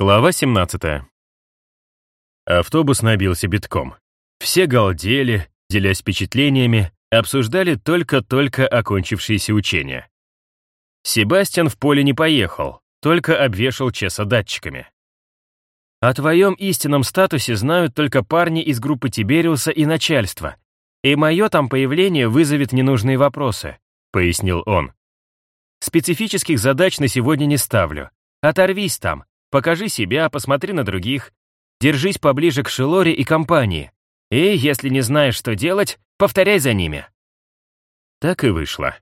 Глава 17. Автобус набился битком. Все галдели, делясь впечатлениями, обсуждали только-только окончившиеся учения. Себастьян в поле не поехал, только обвешал Чеса датчиками. «О твоем истинном статусе знают только парни из группы Тибериуса и начальство, и мое там появление вызовет ненужные вопросы», — пояснил он. «Специфических задач на сегодня не ставлю. Оторвись там, Покажи себя, посмотри на других. Держись поближе к Шелоре и компании. И, если не знаешь, что делать, повторяй за ними. Так и вышло.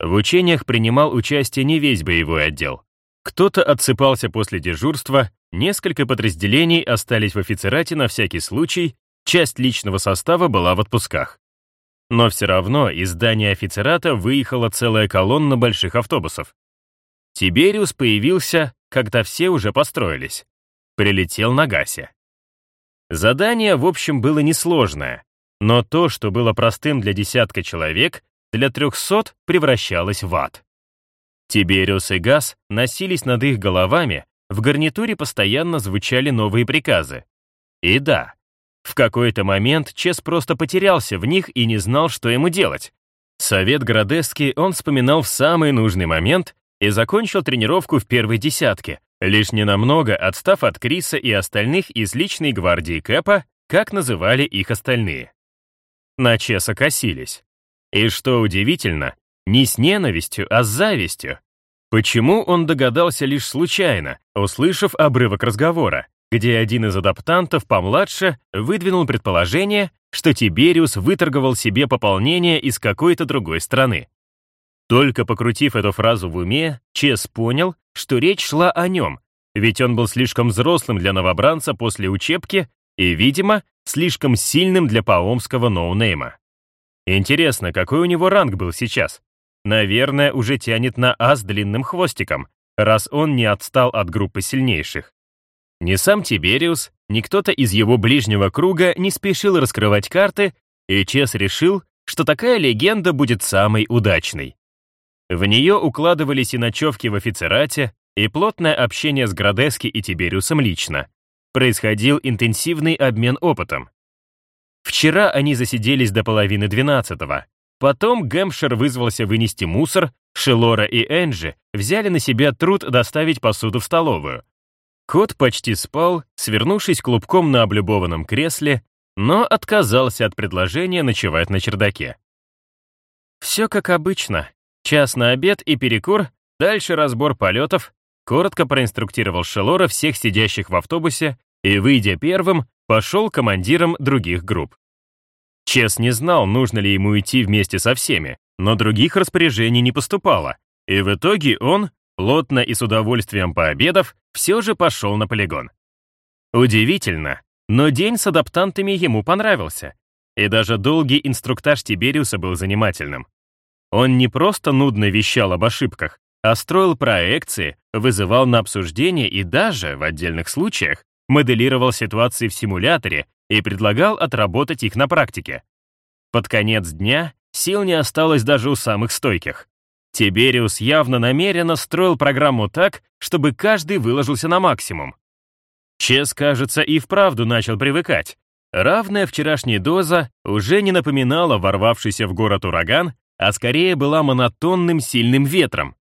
В учениях принимал участие не весь боевой отдел. Кто-то отсыпался после дежурства, несколько подразделений остались в офицерате на всякий случай, часть личного состава была в отпусках. Но все равно из здания офицерата выехала целая колонна больших автобусов. Тибериус появился, когда все уже построились. Прилетел на Гасе. Задание, в общем, было несложное, но то, что было простым для десятка человек, для трехсот превращалось в ад. Тибериус и Газ носились над их головами, в гарнитуре постоянно звучали новые приказы. И да, в какой-то момент Чес просто потерялся в них и не знал, что ему делать. Совет Градески он вспоминал в самый нужный момент и закончил тренировку в первой десятке, лишь ненамного отстав от Криса и остальных из личной гвардии Кэпа, как называли их остальные. На Чеса косились. И что удивительно, не с ненавистью, а с завистью. Почему он догадался лишь случайно, услышав обрывок разговора, где один из адаптантов помладше выдвинул предположение, что Тибериус выторговал себе пополнение из какой-то другой страны. Только покрутив эту фразу в уме, Чес понял, что речь шла о нем, ведь он был слишком взрослым для новобранца после учебки и, видимо, слишком сильным для паомского ноунейма. Интересно, какой у него ранг был сейчас? Наверное, уже тянет на А с длинным хвостиком, раз он не отстал от группы сильнейших. Ни сам Тибериус, ни кто-то из его ближнего круга не спешил раскрывать карты, и Чес решил, что такая легенда будет самой удачной. В нее укладывались и ночевки в офицерате, и плотное общение с Градески и Тибериусом лично. Происходил интенсивный обмен опытом. Вчера они засиделись до половины двенадцатого. Потом Гэмпшир вызвался вынести мусор, Шелора и Энджи взяли на себя труд доставить посуду в столовую. Кот почти спал, свернувшись клубком на облюбованном кресле, но отказался от предложения ночевать на чердаке. «Все как обычно», Час на обед и перекур, дальше разбор полетов, коротко проинструктировал Шелора всех сидящих в автобусе и, выйдя первым, пошел командиром других групп. Чес не знал, нужно ли ему идти вместе со всеми, но других распоряжений не поступало, и в итоге он, плотно и с удовольствием пообедав, все же пошел на полигон. Удивительно, но день с адаптантами ему понравился, и даже долгий инструктаж Тибериуса был занимательным. Он не просто нудно вещал об ошибках, а строил проекции, вызывал на обсуждение и даже, в отдельных случаях, моделировал ситуации в симуляторе и предлагал отработать их на практике. Под конец дня сил не осталось даже у самых стойких. Тибериус явно намеренно строил программу так, чтобы каждый выложился на максимум. Чес, кажется, и вправду начал привыкать. Равная вчерашней доза уже не напоминала ворвавшийся в город ураган, а скорее была монотонным сильным ветром.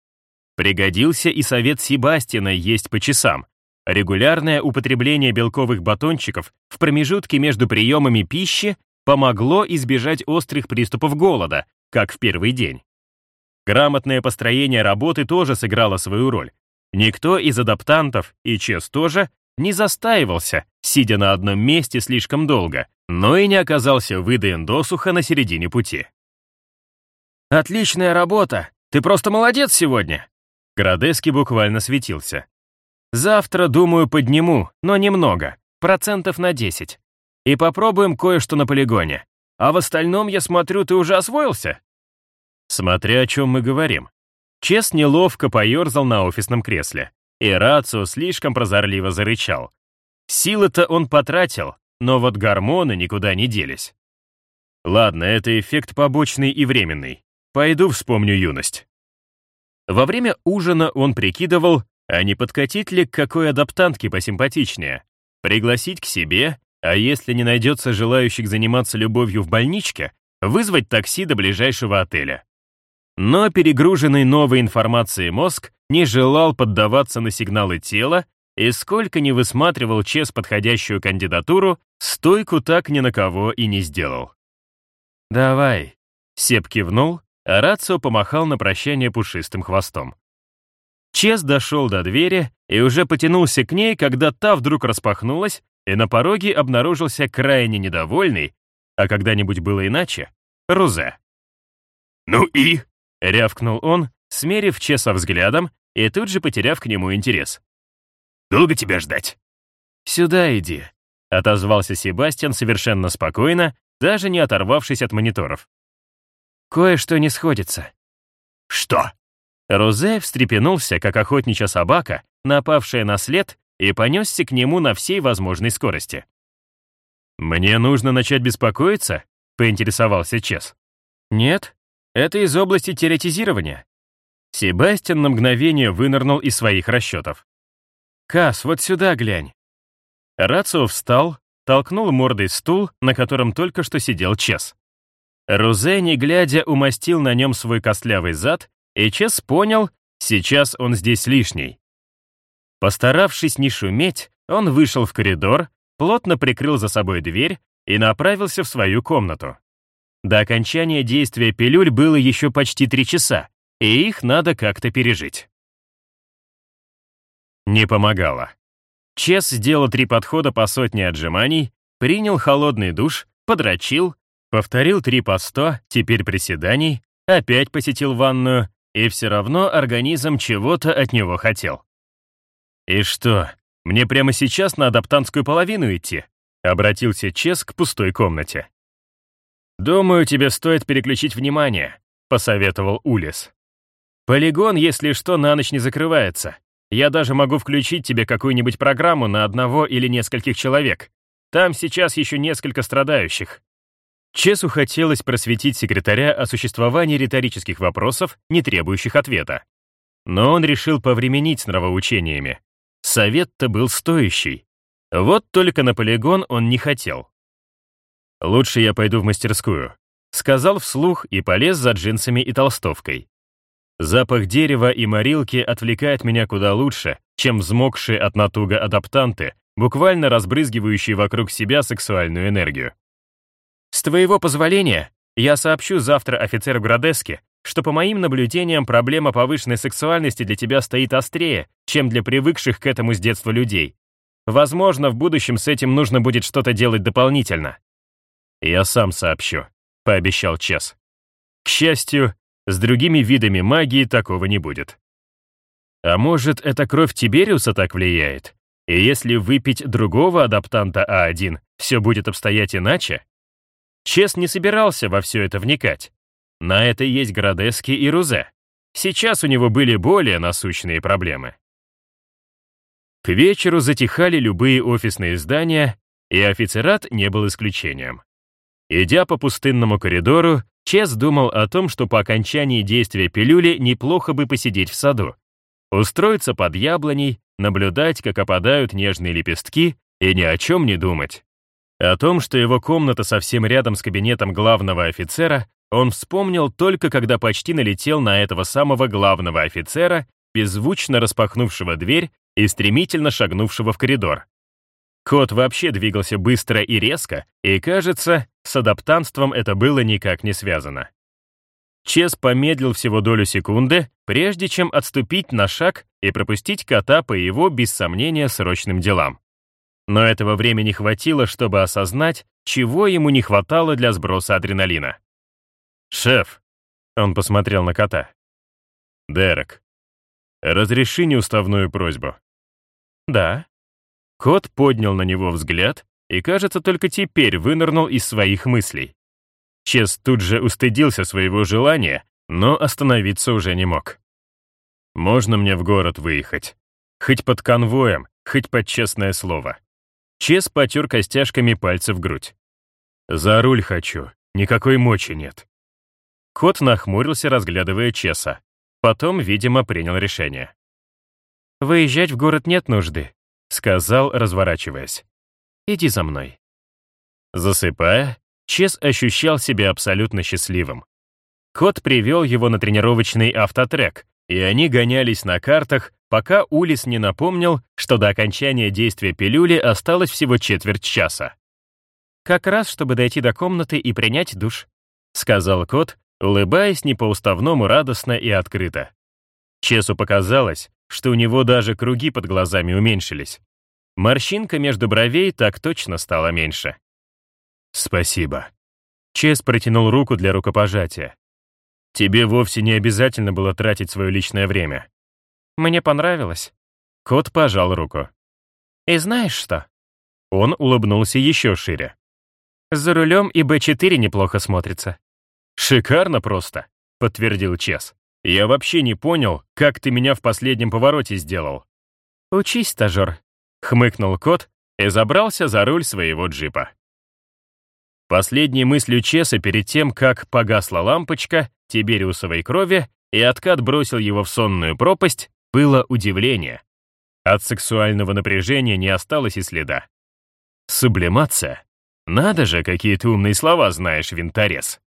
Пригодился и совет Себастина есть по часам. Регулярное употребление белковых батончиков в промежутке между приемами пищи помогло избежать острых приступов голода, как в первый день. Грамотное построение работы тоже сыграло свою роль. Никто из адаптантов, и Чес тоже, не застаивался, сидя на одном месте слишком долго, но и не оказался выдаен досуха на середине пути. «Отличная работа! Ты просто молодец сегодня!» Градески буквально светился. «Завтра, думаю, подниму, но немного, процентов на 10. И попробуем кое-что на полигоне. А в остальном, я смотрю, ты уже освоился?» Смотря о чем мы говорим. Чес неловко поерзал на офисном кресле, и Рацио слишком прозорливо зарычал. Силы-то он потратил, но вот гормоны никуда не делись. Ладно, это эффект побочный и временный. Пойду вспомню юность. Во время ужина он прикидывал, А не подкатить ли к какой адаптантке посимпатичнее? Пригласить к себе, а если не найдется желающих заниматься любовью в больничке, вызвать такси до ближайшего отеля. Но перегруженный новой информацией мозг не желал поддаваться на сигналы тела и сколько не высматривал Чес подходящую кандидатуру, стойку так ни на кого и не сделал. «Давай», — Сеп кивнул, Рацио помахал на прощание пушистым хвостом. Чес дошел до двери и уже потянулся к ней, когда та вдруг распахнулась, и на пороге обнаружился крайне недовольный, а когда-нибудь было иначе, Рузе. «Ну и?» — рявкнул он, смерив Чеса взглядом и тут же потеряв к нему интерес. «Долго тебя ждать?» «Сюда иди», — отозвался Себастьян совершенно спокойно, даже не оторвавшись от мониторов. «Кое-что не сходится». «Что?» Розе встрепенулся, как охотничья собака, напавшая на след, и понесся к нему на всей возможной скорости. «Мне нужно начать беспокоиться?» — поинтересовался Чес. «Нет, это из области теоретизирования». Себастьян на мгновение вынырнул из своих расчетов. «Кас, вот сюда глянь». Рацио встал, толкнул мордой стул, на котором только что сидел Чес. Рузе, не глядя, умастил на нем свой костлявый зад, и Чес понял, сейчас он здесь лишний. Постаравшись не шуметь, он вышел в коридор, плотно прикрыл за собой дверь и направился в свою комнату. До окончания действия пилюль было еще почти три часа, и их надо как-то пережить. Не помогало. Чес сделал три подхода по сотне отжиманий, принял холодный душ, подрочил, повторил три по сто, теперь приседаний, опять посетил ванную, и все равно организм чего-то от него хотел. «И что, мне прямо сейчас на адаптантскую половину идти?» — обратился Чес к пустой комнате. «Думаю, тебе стоит переключить внимание», — посоветовал Улис. «Полигон, если что, на ночь не закрывается. Я даже могу включить тебе какую-нибудь программу на одного или нескольких человек. Там сейчас еще несколько страдающих». Чесу хотелось просветить секретаря о существовании риторических вопросов, не требующих ответа. Но он решил повременить с нравоучениями. Совет-то был стоящий. Вот только на полигон он не хотел. «Лучше я пойду в мастерскую», — сказал вслух и полез за джинсами и толстовкой. Запах дерева и морилки отвлекает меня куда лучше, чем взмокшие от натуга адаптанты, буквально разбрызгивающие вокруг себя сексуальную энергию. «С твоего позволения, я сообщу завтра офицеру Градеске, что по моим наблюдениям проблема повышенной сексуальности для тебя стоит острее, чем для привыкших к этому с детства людей. Возможно, в будущем с этим нужно будет что-то делать дополнительно. Я сам сообщу, пообещал Чес. К счастью, с другими видами магии такого не будет. А может, эта кровь Тибериуса так влияет? И если выпить другого адаптанта А1, все будет обстоять иначе? Чес не собирался во все это вникать. На это есть Градески и Рузе. Сейчас у него были более насущные проблемы. К вечеру затихали любые офисные здания, и офицерат не был исключением. Идя по пустынному коридору, Чес думал о том, что по окончании действия пилюли неплохо бы посидеть в саду, устроиться под яблоней, наблюдать, как опадают нежные лепестки, и ни о чем не думать. О том, что его комната совсем рядом с кабинетом главного офицера, он вспомнил только когда почти налетел на этого самого главного офицера, беззвучно распахнувшего дверь и стремительно шагнувшего в коридор. Кот вообще двигался быстро и резко, и, кажется, с адаптанством это было никак не связано. Чес помедлил всего долю секунды, прежде чем отступить на шаг и пропустить кота по его, без сомнения, срочным делам. Но этого времени хватило, чтобы осознать, чего ему не хватало для сброса адреналина. «Шеф!» — он посмотрел на кота. «Дерек, разреши неуставную просьбу». «Да». Кот поднял на него взгляд и, кажется, только теперь вынырнул из своих мыслей. Чес тут же устыдился своего желания, но остановиться уже не мог. «Можно мне в город выехать? Хоть под конвоем, хоть под честное слово». Чес потер костяшками пальцев грудь. «За руль хочу, никакой мочи нет». Кот нахмурился, разглядывая Чеса. Потом, видимо, принял решение. «Выезжать в город нет нужды», — сказал, разворачиваясь. «Иди за мной». Засыпая, Чес ощущал себя абсолютно счастливым. Кот привел его на тренировочный автотрек, и они гонялись на картах, пока Улис не напомнил, что до окончания действия пилюли осталось всего четверть часа. «Как раз, чтобы дойти до комнаты и принять душ», — сказал кот, улыбаясь не по-уставному радостно и открыто. Чесу показалось, что у него даже круги под глазами уменьшились. Морщинка между бровей так точно стала меньше. «Спасибо». Чес протянул руку для рукопожатия. «Тебе вовсе не обязательно было тратить свое личное время». «Мне понравилось». Кот пожал руку. «И знаешь что?» Он улыбнулся еще шире. «За рулем и Б4 неплохо смотрится». «Шикарно просто», — подтвердил Чес. «Я вообще не понял, как ты меня в последнем повороте сделал». «Учись, стажер», — хмыкнул кот и забрался за руль своего джипа. Последней мыслью Чеса перед тем, как погасла лампочка тибериусовой крови и откат бросил его в сонную пропасть, было удивление. От сексуального напряжения не осталось и следа. Сублимация? Надо же, какие ты умные слова знаешь, винторез.